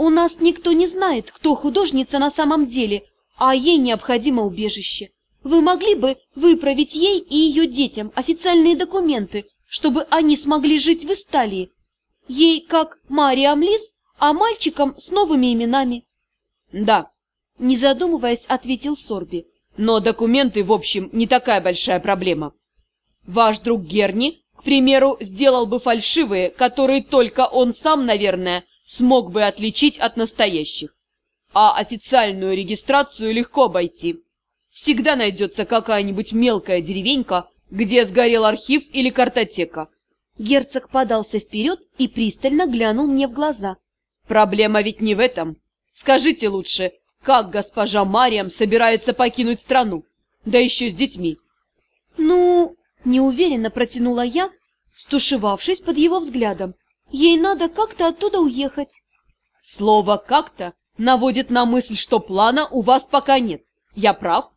У нас никто не знает, кто художница на самом деле, а ей необходимо убежище. Вы могли бы выправить ей и ее детям официальные документы, чтобы они смогли жить в Исталии? Ей как Мариам Лис, а мальчикам с новыми именами. Да, не задумываясь, ответил Сорби. Но документы, в общем, не такая большая проблема. Ваш друг Герни, к примеру, сделал бы фальшивые, которые только он сам, наверное, смог бы отличить от настоящих. А официальную регистрацию легко обойти. Всегда найдется какая-нибудь мелкая деревенька, где сгорел архив или картотека. Герцог подался вперед и пристально глянул мне в глаза. Проблема ведь не в этом. Скажите лучше, как госпожа Мариам собирается покинуть страну? Да еще с детьми. Ну, неуверенно протянула я, стушевавшись под его взглядом. Ей надо как-то оттуда уехать. Слово «как-то» наводит на мысль, что плана у вас пока нет. Я прав?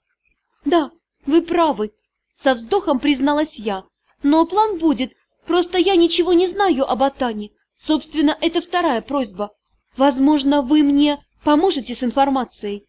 Да, вы правы, со вздохом призналась я. Но план будет, просто я ничего не знаю об Атане. Собственно, это вторая просьба. Возможно, вы мне поможете с информацией.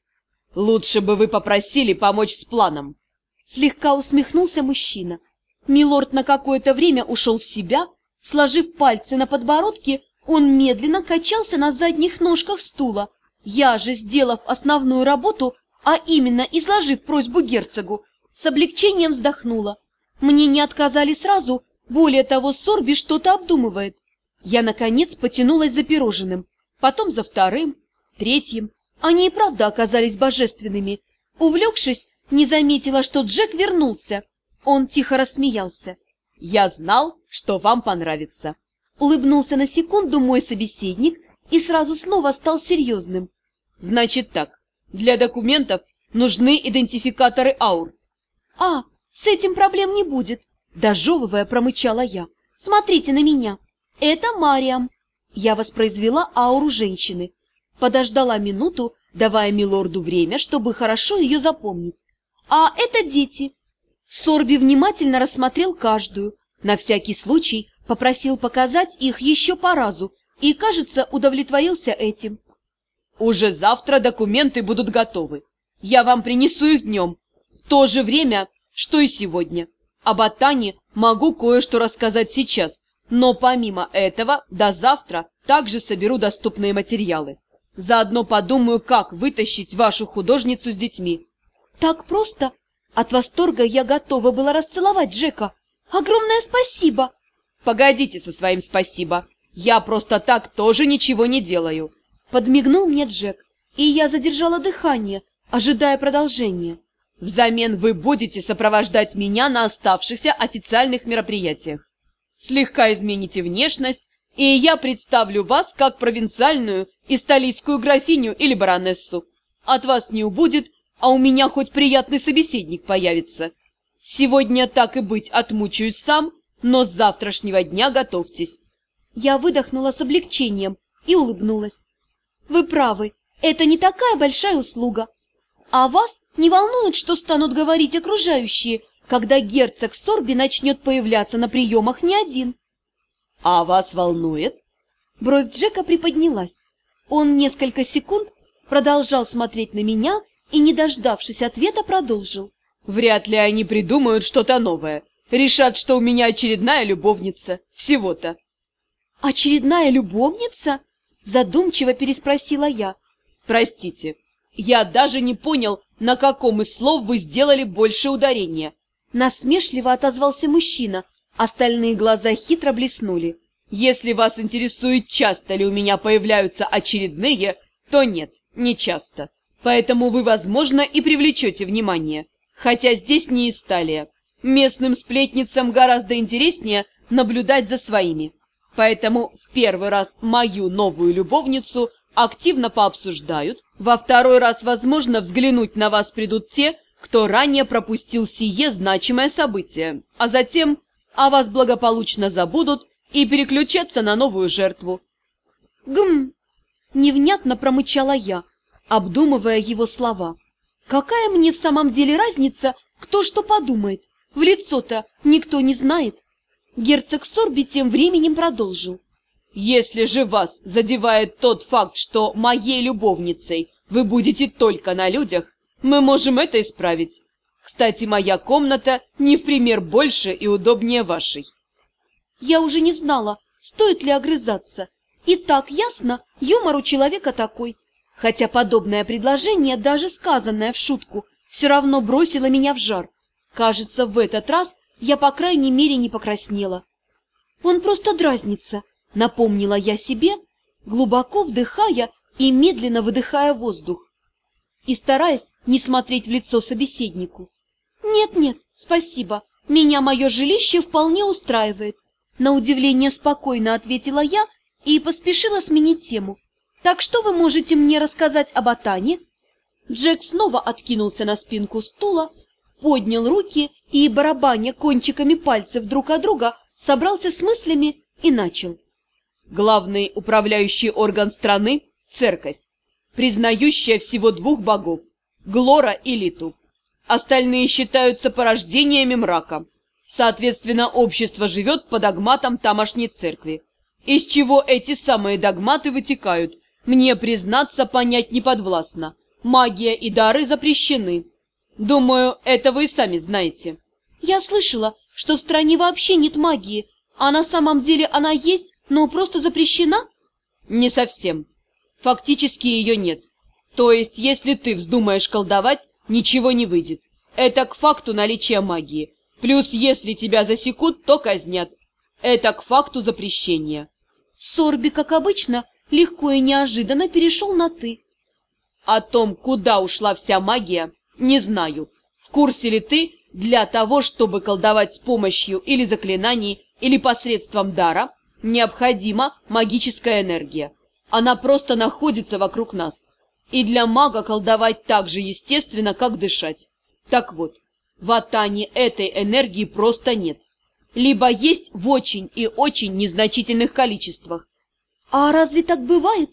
Лучше бы вы попросили помочь с планом. Слегка усмехнулся мужчина. Милорд на какое-то время ушел в себя, Сложив пальцы на подбородке, он медленно качался на задних ножках стула. Я же, сделав основную работу, а именно изложив просьбу герцогу, с облегчением вздохнула. Мне не отказали сразу, более того, Сорби что-то обдумывает. Я, наконец, потянулась за пирожным, потом за вторым, третьим. Они и правда оказались божественными. Увлекшись, не заметила, что Джек вернулся. Он тихо рассмеялся. «Я знал, что вам понравится!» Улыбнулся на секунду мой собеседник и сразу снова стал серьезным. «Значит так, для документов нужны идентификаторы аур». «А, с этим проблем не будет!» Дожевывая, промычала я. «Смотрите на меня! Это Мариам!» Я воспроизвела ауру женщины. Подождала минуту, давая милорду время, чтобы хорошо ее запомнить. «А это дети!» Сорби внимательно рассмотрел каждую, на всякий случай попросил показать их еще по разу и, кажется, удовлетворился этим. «Уже завтра документы будут готовы. Я вам принесу их днем, в то же время, что и сегодня. Об Атане могу кое-что рассказать сейчас, но помимо этого до завтра также соберу доступные материалы. Заодно подумаю, как вытащить вашу художницу с детьми». «Так просто?» От восторга я готова была расцеловать Джека. Огромное спасибо! Погодите со своим спасибо. Я просто так тоже ничего не делаю. Подмигнул мне Джек, и я задержала дыхание, ожидая продолжения. Взамен вы будете сопровождать меня на оставшихся официальных мероприятиях. Слегка измените внешность, и я представлю вас как провинциальную и столицкую графиню или баронессу. От вас не убудет а у меня хоть приятный собеседник появится. Сегодня так и быть отмучаюсь сам, но с завтрашнего дня готовьтесь. Я выдохнула с облегчением и улыбнулась. Вы правы, это не такая большая услуга. А вас не волнует, что станут говорить окружающие, когда герцог Сорби начнет появляться на приемах не один? А вас волнует? Бровь Джека приподнялась. Он несколько секунд продолжал смотреть на меня и, не дождавшись ответа, продолжил. «Вряд ли они придумают что-то новое. Решат, что у меня очередная любовница. Всего-то». «Очередная любовница?» Задумчиво переспросила я. «Простите, я даже не понял, на каком из слов вы сделали больше ударения». Насмешливо отозвался мужчина. Остальные глаза хитро блеснули. «Если вас интересует, часто ли у меня появляются очередные, то нет, не часто. Поэтому вы, возможно, и привлечете внимание. Хотя здесь не Исталия. Местным сплетницам гораздо интереснее наблюдать за своими. Поэтому в первый раз мою новую любовницу активно пообсуждают, во второй раз, возможно, взглянуть на вас придут те, кто ранее пропустил сие значимое событие, а затем о вас благополучно забудут и переключатся на новую жертву. Гм! Невнятно промычала я, обдумывая его слова. Какая мне в самом деле разница, кто что подумает? В лицо-то никто не знает. Герцог Сорби тем временем продолжил. Если же вас задевает тот факт, что моей любовницей вы будете только на людях, мы можем это исправить. Кстати, моя комната не в пример больше и удобнее вашей. Я уже не знала, стоит ли огрызаться. И так ясно, юмор у человека такой. Хотя подобное предложение, даже сказанное в шутку, все равно бросило меня в жар. Кажется, в этот раз я, по крайней мере, не покраснела. Он просто дразнится, напомнила я себе, глубоко вдыхая и медленно выдыхая воздух. И стараясь не смотреть в лицо собеседнику. «Нет-нет, спасибо, меня мое жилище вполне устраивает», на удивление спокойно ответила я и поспешила сменить тему. «Так что вы можете мне рассказать об Атане?» Джек снова откинулся на спинку стула, поднял руки и, барабаня кончиками пальцев друг от друга, собрался с мыслями и начал. Главный управляющий орган страны – церковь, признающая всего двух богов – Глора и Литу. Остальные считаются порождениями мрака. Соответственно, общество живет по догматам тамошней церкви. Из чего эти самые догматы вытекают, мне, признаться, понять не подвластно. Магия и дары запрещены. Думаю, это вы и сами знаете. Я слышала, что в стране вообще нет магии, а на самом деле она есть, но просто запрещена? Не совсем. Фактически ее нет. То есть, если ты вздумаешь колдовать, ничего не выйдет. Это к факту наличия магии. Плюс, если тебя засекут, то казнят. Это к факту запрещения. Сорби, как обычно, легко и неожиданно перешел на «ты». О том, куда ушла вся магия, не знаю. В курсе ли ты, для того, чтобы колдовать с помощью или заклинаний, или посредством дара, необходима магическая энергия. Она просто находится вокруг нас. И для мага колдовать так же естественно, как дышать. Так вот, в Атане этой энергии просто нет. Либо есть в очень и очень незначительных количествах. А разве так бывает?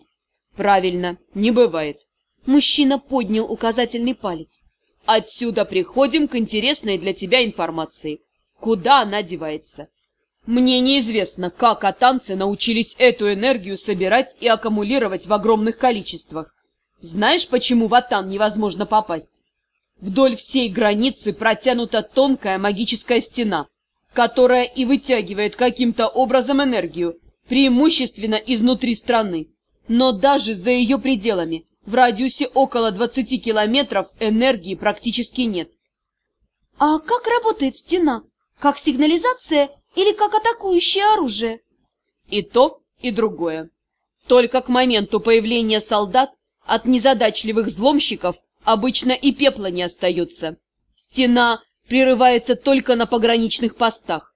Правильно, не бывает. Мужчина поднял указательный палец. Отсюда приходим к интересной для тебя информации. Куда она девается? Мне неизвестно, как атанцы научились эту энергию собирать и аккумулировать в огромных количествах. Знаешь, почему в Атан невозможно попасть? Вдоль всей границы протянута тонкая магическая стена, которая и вытягивает каким-то образом энергию, преимущественно изнутри страны. Но даже за ее пределами в радиусе около 20 километров энергии практически нет. А как работает стена? Как сигнализация или как атакующее оружие? И то, и другое. Только к моменту появления солдат от незадачливых взломщиков обычно и пепла не остается. Стена прерывается только на пограничных постах.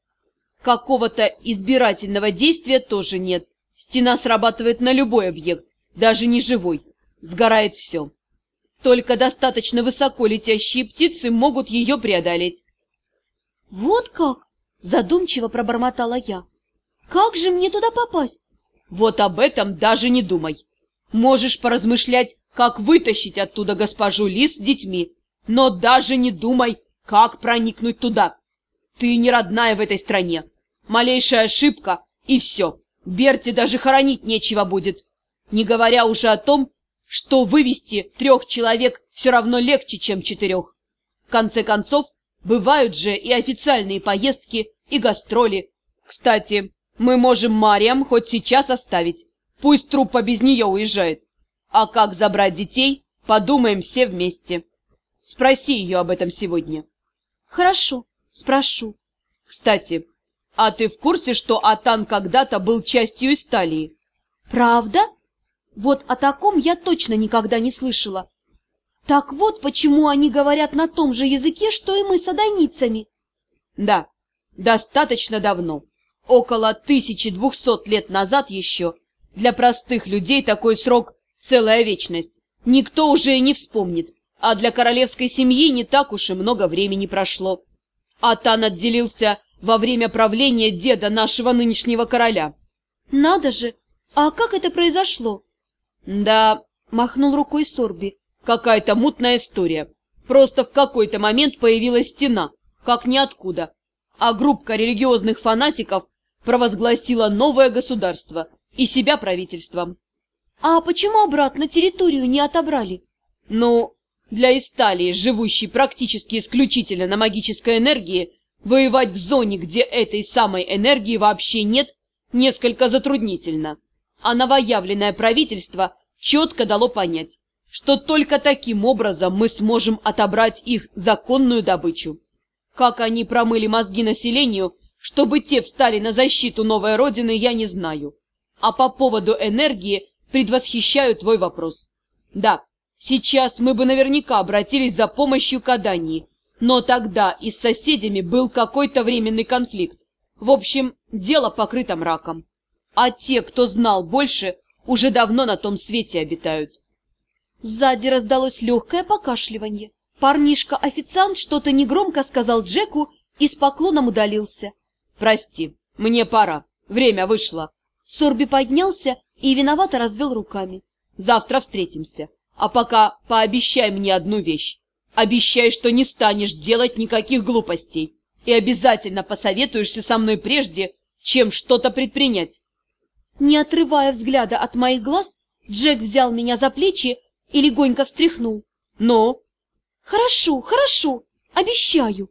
Какого-то избирательного действия тоже нет. Стена срабатывает на любой объект, даже не живой сгорает все. Только достаточно высоко летящие птицы могут ее преодолеть. «Вот как?» – задумчиво пробормотала я. «Как же мне туда попасть?» «Вот об этом даже не думай. Можешь поразмышлять, как вытащить оттуда госпожу Лис с детьми, но даже не думай, как проникнуть туда. Ты не родная в этой стране. Малейшая ошибка, и все. Берти даже хоронить нечего будет. Не говоря уже о том, что вывести трех человек все равно легче, чем четырех. В конце концов, бывают же и официальные поездки, и гастроли. Кстати, мы можем Мариам хоть сейчас оставить. Пусть труппа без нее уезжает. А как забрать детей, подумаем все вместе. Спроси ее об этом сегодня. Хорошо, спрошу. Кстати, а ты в курсе, что Атан когда-то был частью Исталии? Правда? Вот о таком я точно никогда не слышала. Так вот, почему они говорят на том же языке, что и мы с адайницами. Да, достаточно давно. Около 1200 лет назад еще. Для простых людей такой срок – целая вечность. Никто уже и не вспомнит. А для королевской семьи не так уж и много времени прошло. Атан отделился во время правления деда нашего нынешнего короля. Надо же! А как это произошло? «Да», — махнул рукой Сорби, — «какая-то мутная история. Просто в какой-то момент появилась стена, как ниоткуда, а группка религиозных фанатиков провозгласила новое государство и себя правительством. А почему обратно территорию не отобрали? Ну, для Исталии, живущей практически исключительно на магической энергии, воевать в зоне, где этой самой энергии вообще нет, несколько затруднительно. А новоявленное правительство четко дало понять, что только таким образом мы сможем отобрать их законную добычу. Как они промыли мозги населению, чтобы те встали на защиту новой родины, я не знаю. А по поводу энергии предвосхищаю твой вопрос. Да, сейчас мы бы наверняка обратились за помощью к Адании, но тогда и с соседями был какой-то временный конфликт. В общем, дело покрыто мраком. А те, кто знал больше, уже давно на том свете обитают. Сзади раздалось легкое покашливание. Парнишка-официант что-то негромко сказал Джеку и с поклоном удалился. «Прости, мне пора, время вышло». Сорби поднялся и виновато развел руками. «Завтра встретимся, а пока пообещай мне одну вещь. Обещай, что не станешь делать никаких глупостей и обязательно посоветуешься со мной прежде, чем что-то предпринять». Не отрывая взгляда от моих глаз, Джек взял меня за плечи и легонько встряхнул. «Ну?» «Хорошо, хорошо, обещаю!»